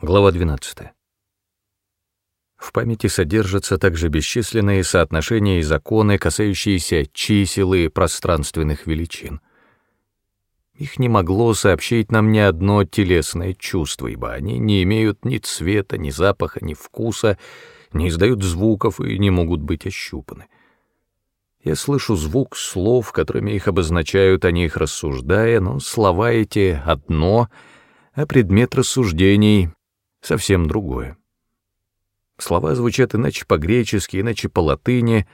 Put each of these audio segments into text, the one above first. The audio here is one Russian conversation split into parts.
Глава 12. В памяти содержатся также бесчисленные соотношения и законы, касающиеся чисел и пространственных величин. Их не могло сообщить нам ни одно телесное чувство, ибо они не имеют ни цвета, ни запаха, ни вкуса, не издают звуков и не могут быть ощупаны. Я слышу звук слов, которыми их обозначают, о них рассуждая, но слова эти одно, а предмет рассуждений совсем другое. Слова звучат иначе по-гречески, иначе по-латыни.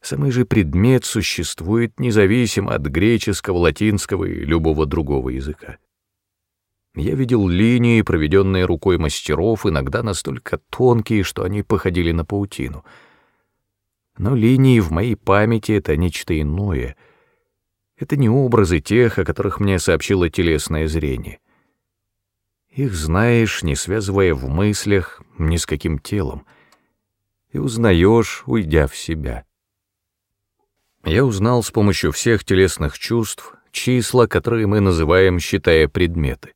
Самый же предмет существует независимо от греческого, латинского и любого другого языка. Я видел линии, проведенные рукой мастеров, иногда настолько тонкие, что они походили на паутину. Но линии в моей памяти — это нечто иное. Это не образы тех, о которых мне сообщило телесное зрение. Их знаешь, не связывая в мыслях ни с каким телом, и узнаешь, уйдя в себя. Я узнал с помощью всех телесных чувств числа, которые мы называем, считая предметы.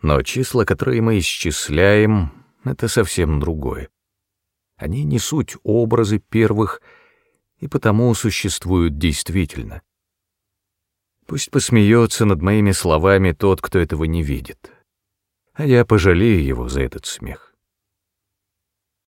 Но числа, которые мы исчисляем, — это совсем другое. Они не суть образы первых и потому существуют действительно. Пусть посмеется над моими словами тот, кто этого не видит а я пожалею его за этот смех.